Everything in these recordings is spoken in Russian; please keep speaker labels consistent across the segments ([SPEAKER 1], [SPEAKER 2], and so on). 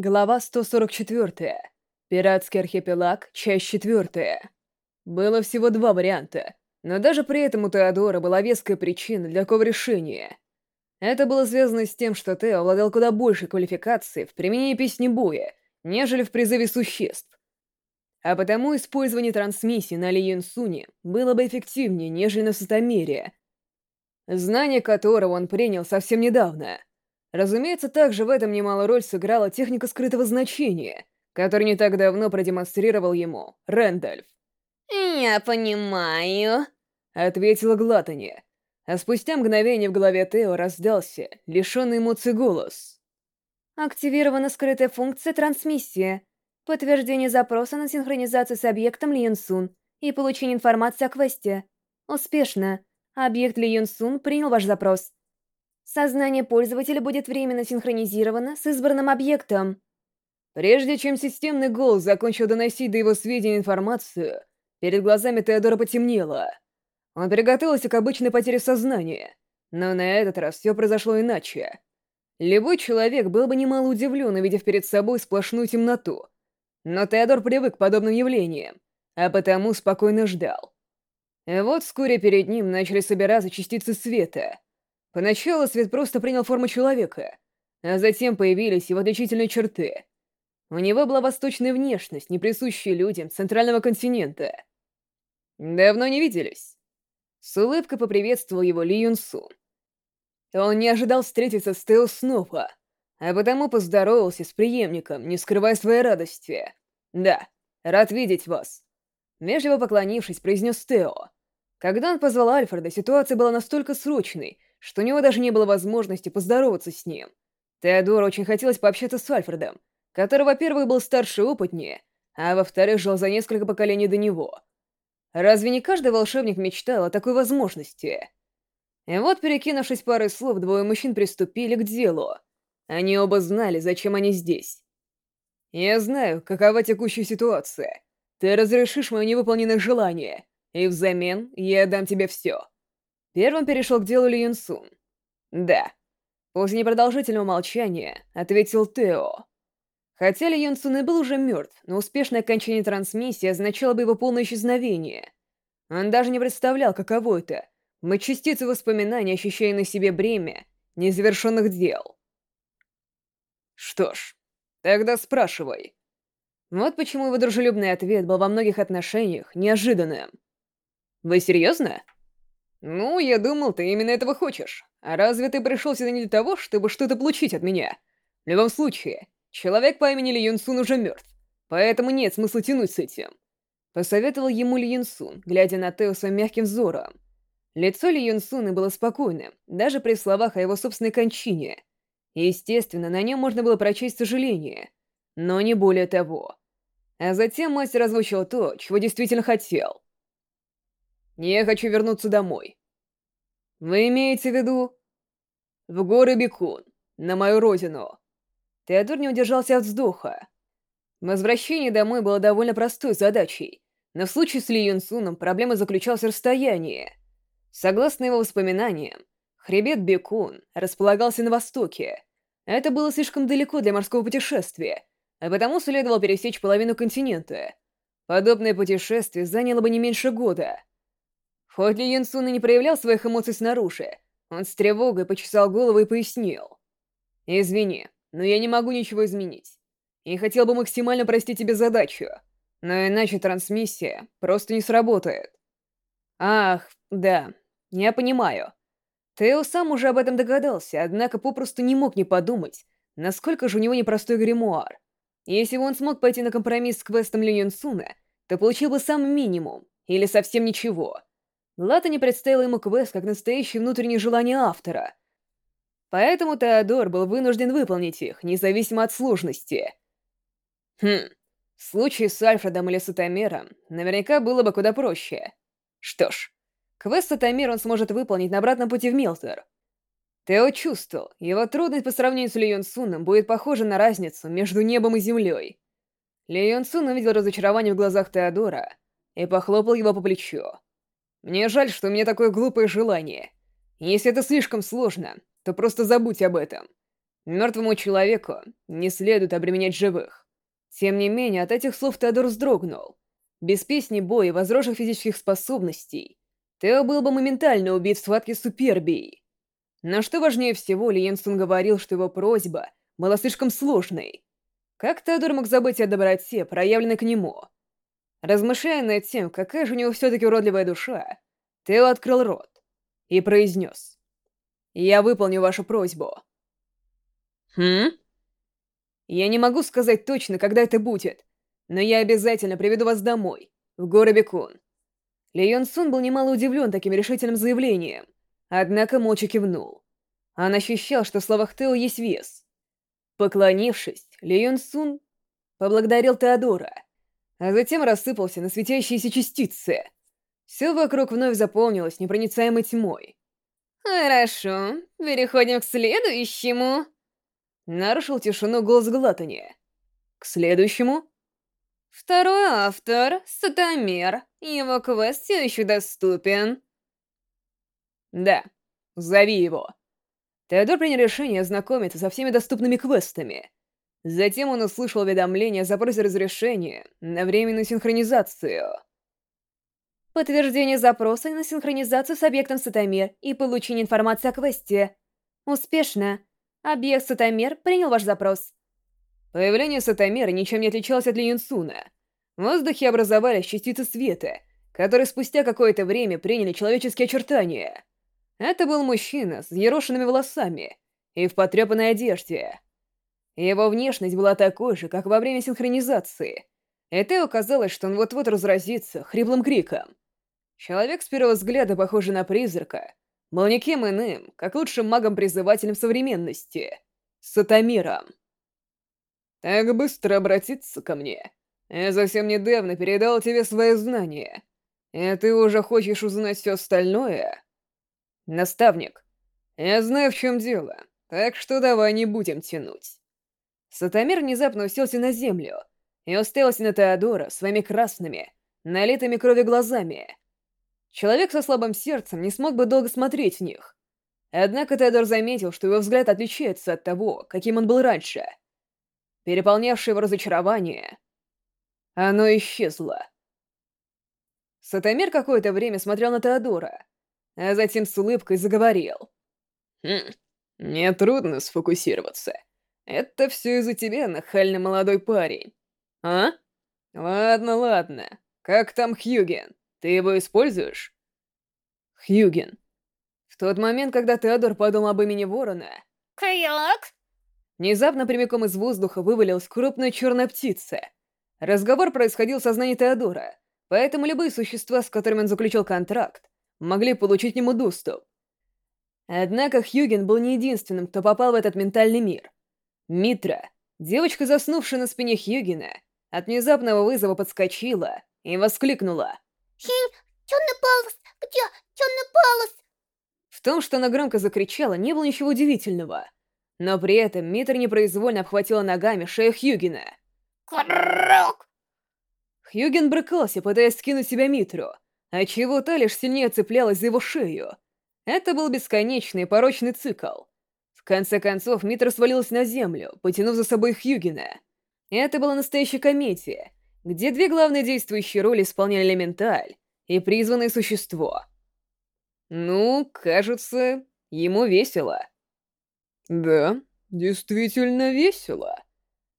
[SPEAKER 1] Глава 144. Пиратский архипелаг, часть 4. Было всего два варианта, но даже при этом у Теодора была веская причина для такого решения. Это было связано с тем, что Тео обладал куда большей квалификацией в применении песни боя, нежели в призыве существ. А потому использование трансмиссии на Ли Юнсуне было бы эффективнее, нежели на Сатомере, знание Разумеется, также в этом немалую роль сыграла техника скрытого значения, которую не так давно продемонстрировал ему Рэндальф.
[SPEAKER 2] «Я понимаю», —
[SPEAKER 1] ответила Глатани. А спустя мгновение в голове Тео раздался лишенный эмоций голос.
[SPEAKER 3] «Активирована скрытая функция трансмиссия. Подтверждение запроса на синхронизацию с объектом Ли Юнсун и получение информации о квесте. Успешно. Объект Ли Юнсун принял ваш запрос. Сознание пользователя будет временно синхронизировано с избранным объектом.
[SPEAKER 1] Прежде чем системный голос закончил доносить до его сведения информацию, перед глазами Теодора потемнело. Он приготовился к обычной потере сознания, но на этот раз все произошло иначе. Любой человек был бы немало удивлен, увидев перед собой сплошную темноту. Но Теодор привык к подобным явлениям, а потому спокойно ждал. И Вот вскоре перед ним начали собираться частицы света — Поначалу свет просто принял форму человека, а затем появились его отличительные черты. У него была восточная внешность, не присущая людям центрального континента. «Давно не виделись». С улыбкой поприветствовал его Ли Юн Су. Он не ожидал встретиться с Тео снова, а потому поздоровался с преемником, не скрывая своей радости. «Да, рад видеть вас». Межливо поклонившись, произнес Тео. Когда он позвал Альфреда, ситуация была настолько срочной, что у него даже не было возможности поздороваться с ним. Теодору очень хотелось пообщаться с Альфредом, который, во-первых, был старше и опытнее, а во-вторых, жил за несколько поколений до него. Разве не каждый волшебник мечтал о такой возможности? И вот, перекинувшись парой слов, двое мужчин приступили к делу. Они оба знали, зачем они здесь. «Я знаю, какова текущая ситуация. Ты разрешишь мои невыполненное желание, и взамен я дам тебе все», Первым перешел к делу Ли Юн Сун. «Да». После непродолжительного молчания ответил Тео. Хотя Ли Юн Сун и был уже мертв, но успешное окончание трансмиссии означало бы его полное исчезновение. Он даже не представлял, каково это — мы частицы воспоминаний, ощущая на себе бремя незавершенных дел. Что ж, тогда спрашивай. Вот почему его дружелюбный ответ был во многих отношениях неожиданным. «Вы серьезно?» Ну, я думал, ты именно этого хочешь. А разве ты пришел сюда не для того, чтобы что-то получить от меня? В любом случае, человек по имени Ли Юн Сун уже мертв, поэтому нет смысла тянуть с этим. Посоветовал ему Ли Юн Сун, глядя на Тео своим мягким взором. Лицо Ли Юн Суна было спокойным, даже при словах о его собственной кончине. Естественно, на нем можно было прочесть сожаление, но не более того. А затем мастер озвучил то, чего действительно хотел. Я хочу вернуться домой. Вы имеете в виду... В горы Бекун, на мою родину. Теодор не удержался от вздоха. Возвращение домой было довольно простой задачей, но в случае с Ли Юнсуном проблема заключалась в расстоянии. Согласно его воспоминаниям, хребет Бекун располагался на востоке. Это было слишком далеко для морского путешествия, а потому следовало пересечь половину континента. Хоть Ли Хотли Янсун и не проявлял своих эмоций снаружи, он с тревогой почесал голову и пояснил. «Извини, но я не могу ничего изменить. И хотел бы максимально простить тебе задачу, но иначе трансмиссия просто не сработает». «Ах, да, я понимаю. Тео сам уже об этом догадался, однако попросту не мог не подумать, насколько же у него непростой гримуар. Если бы он смог пойти на компромисс с квестом Ли Линьон Суна, то получил бы сам минимум, или совсем ничего». Лата не представила ему квест как настоящее внутреннее желание автора. Поэтому Теодор был вынужден выполнить их, независимо от сложности. Хм, в случае с Альфредом или Сатомером наверняка было бы куда проще. Что ж, квест Сатомер он сможет выполнить на обратном пути в Милтер. Тео чувствовал, его трудность по сравнению с Ли Йон будет похожа на разницу между небом и землей. Ли Сун увидел разочарование в глазах Теодора и похлопал его по плечу. Мне жаль, что у меня такое глупое желание. Если это слишком сложно, то просто забудь об этом. Мертвому человеку не следует обременять живых. Тем не менее, от этих слов Теодор вздрогнул. Без песни боя и возросших физических способностей Тео был бы моментально убит в схватке с Но что важнее всего, Лиенстон говорил, что его просьба была слишком сложной. Как Теодор мог забыть о доброте, проявленной к нему? размышляя над тем, какая же у него все-таки уродливая душа, Тео открыл рот и произнес. «Я выполню вашу просьбу». «Хм?» «Я не могу сказать точно, когда это будет, но я обязательно приведу вас домой, в горы Бекун». Ли Йон Сун был немало удивлен таким решительным заявлением, однако молча кивнул. Он ощущал, что в словах Тео есть вес. Поклонившись, Ли Йон Сун поблагодарил Теодора — а Затем рассыпался на светящиеся частицы. Все вокруг вновь заполнилось непроницаемой тьмой.
[SPEAKER 2] «Хорошо, переходим к следующему!»
[SPEAKER 1] Нарушил тишину голос Глатани. «К следующему?»
[SPEAKER 2] «Второй автор, Сатомер. Его квест все еще доступен».
[SPEAKER 1] «Да, зови его». Теодор принял решение ознакомиться со всеми доступными квестами — Затем он услышал уведомление о запросе разрешения на временную синхронизацию.
[SPEAKER 3] Подтверждение запроса на синхронизацию с объектом Сатомер и получение информации о квесте. Успешно. Объект Сатомер принял ваш запрос.
[SPEAKER 1] Появление Сатомера ничем не отличалось от Линьюнсуна. В воздухе образовались частицы света, которые спустя какое-то время приняли человеческие очертания. Это был мужчина с ерошенными волосами и в потрепанной одежде. Его внешность была такой же, как во время синхронизации. И Тео казалось, что он вот-вот разразится хриплым криком. Человек с первого взгляда, похожий на призрака, был никем иным, как лучшим магом-призывателем современности — Сатамиром. «Так быстро обратиться ко мне. Я совсем недавно передал тебе свои знания. И ты уже хочешь узнать все остальное?» «Наставник, я знаю, в чем дело, так что давай не будем тянуть». Сатамир внезапно уселся на землю и уставился на Теодора своими красными, налитыми кровью глазами. Человек со слабым сердцем не смог бы долго смотреть в них. Однако Теодор заметил, что его взгляд отличается от того, каким он был раньше. Переполнявшее его разочарование, оно исчезло. Сатамир какое-то время смотрел на Теодора, а затем с улыбкой заговорил. «Хм, мне трудно сфокусироваться». Это все из-за тебя, нахально молодой парень. А? Ладно, ладно. Как там Хьюген? Ты его используешь? Хьюген. В тот момент, когда Теодор подумал об имени Ворона...
[SPEAKER 2] Крылок?
[SPEAKER 1] Внезапно прямиком из воздуха вывалилась крупная черная птица. Разговор происходил в сознании Теодора, поэтому любые существа, с которыми он заключил контракт, могли получить ему доступ. Однако Хьюген был не единственным, кто попал в этот ментальный мир. Митра, девочка, заснувшая на спине Хьюгина, от внезапного вызова подскочила и воскликнула.
[SPEAKER 2] «Хинь, темный полос! Где темный полос?»
[SPEAKER 1] В том, что она громко закричала, не было ничего удивительного. Но при этом Митра непроизвольно обхватила ногами шею Хьюгина.
[SPEAKER 2] «Круг!»
[SPEAKER 1] Хьюген брыкался, пытаясь скинуть себя Митру, а чего та лишь сильнее цеплялась за его шею. Это был бесконечный порочный цикл конце концов, Митра свалилась на землю, потянув за собой Хьюгена. Это была настоящая комедия, где две главные действующие роли исполняли элементаль и призванное существо. Ну, кажется, ему весело. Да, действительно весело.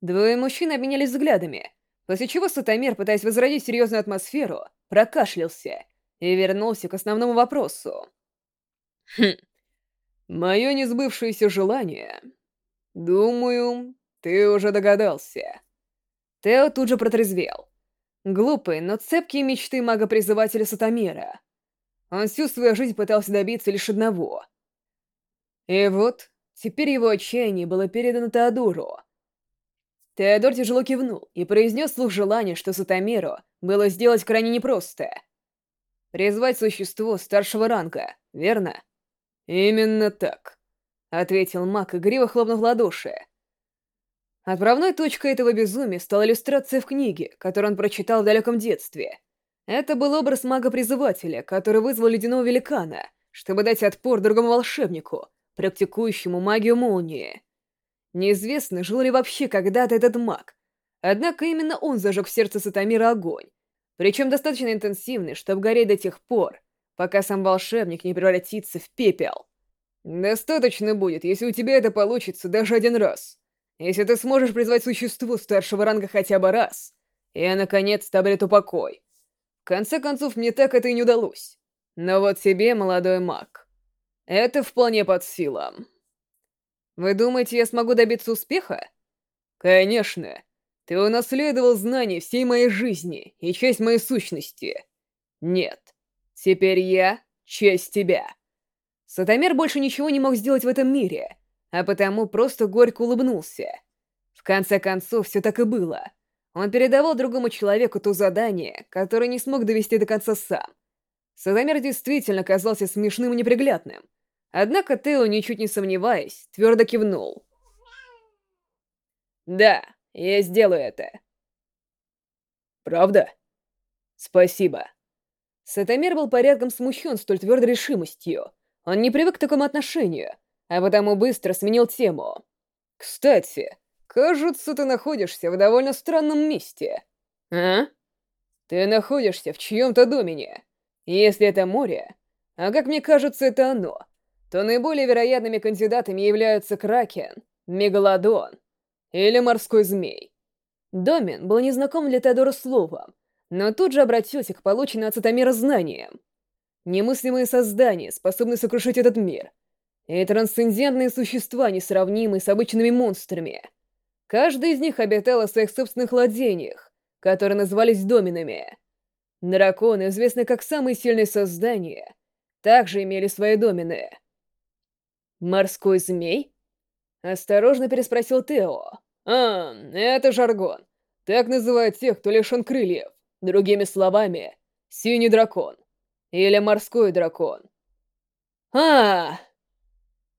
[SPEAKER 1] Двое мужчин обменялись взглядами, после чего Сатомир, пытаясь возродить серьезную атмосферу, прокашлялся и вернулся к основному вопросу. Хм, Мое несбывшееся желание. Думаю, ты уже догадался. Тео тут же протрезвел. Глупые, но цепкие мечты мага-призывателя Сатамира. Он всю свою жизнь пытался добиться лишь одного. И вот, теперь его отчаяние было передано Теодору. Теодор тяжело кивнул и произнес слух желание, что Сатамиру было сделать крайне непросто. Призвать существо старшего ранга, верно? «Именно так», — ответил Мак, игриво хлопнув ладоши. Отправной точкой этого безумия стала иллюстрация в книге, которую он прочитал в далеком детстве. Это был образ мага-призывателя, который вызвал ледяного великана, чтобы дать отпор другому волшебнику, практикующему магию молнии. Неизвестно, жил ли вообще когда-то этот маг. Однако именно он зажег в сердце Сатамира огонь, причем достаточно интенсивный, чтобы гореть до тех пор, пока сам волшебник не превратится в пепел. Достаточно будет, если у тебя это получится даже один раз. Если ты сможешь призвать существо старшего ранга хотя бы раз, я, наконец, обрету покой. В конце концов, мне так это и не удалось. Но вот тебе, молодой маг, это вполне под силам. Вы думаете, я смогу добиться успеха? Конечно. Ты унаследовал знания всей моей жизни и часть моей сущности. Нет. Теперь я — часть тебя. Сатомер больше ничего не мог сделать в этом мире, а потому просто горько улыбнулся. В конце концов, все так и было. Он передавал Сатомир был порядком смущен столь твердой решимостью. Он не привык к такому отношению, а потому быстро сменил тему. «Кстати, кажется, ты находишься в довольно странном месте. А? Ты находишься в чьем-то домене. Если это море, а как мне кажется, это оно, то наиболее вероятными кандидатами являются Кракен, Мегалодон или Морской Змей». Домен был незнаком для Теодора словом, но тут же обратился к полученной от Сатамира Немыслимые создания, способные сокрушить этот мир. И трансцендентные существа, несравнимые с обычными монстрами. Каждый из них обитал в своих собственных владениях, которые назывались доминами. Драконы, известные как самые сильные создания, также имели свои домены. «Морской змей?» — осторожно переспросил Тео. «А, это жаргон. Так называют тех, кто лишен крыльев. Другими словами, синий дракон. Или морской дракон. а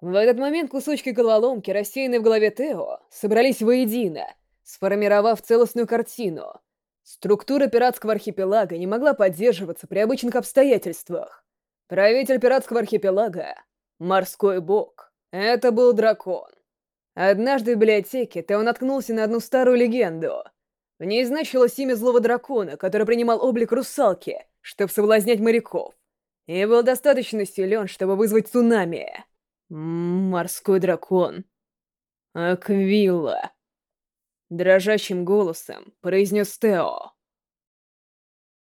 [SPEAKER 1] В этот момент кусочки головоломки, рассеянные в голове Тео, собрались воедино, сформировав целостную картину. Структура пиратского архипелага не могла поддерживаться при обычных обстоятельствах. Правитель пиратского архипелага — морской бог. Это был дракон. Однажды в библиотеке Тео наткнулся на одну старую легенду — В ней значилось имя злого дракона, который принимал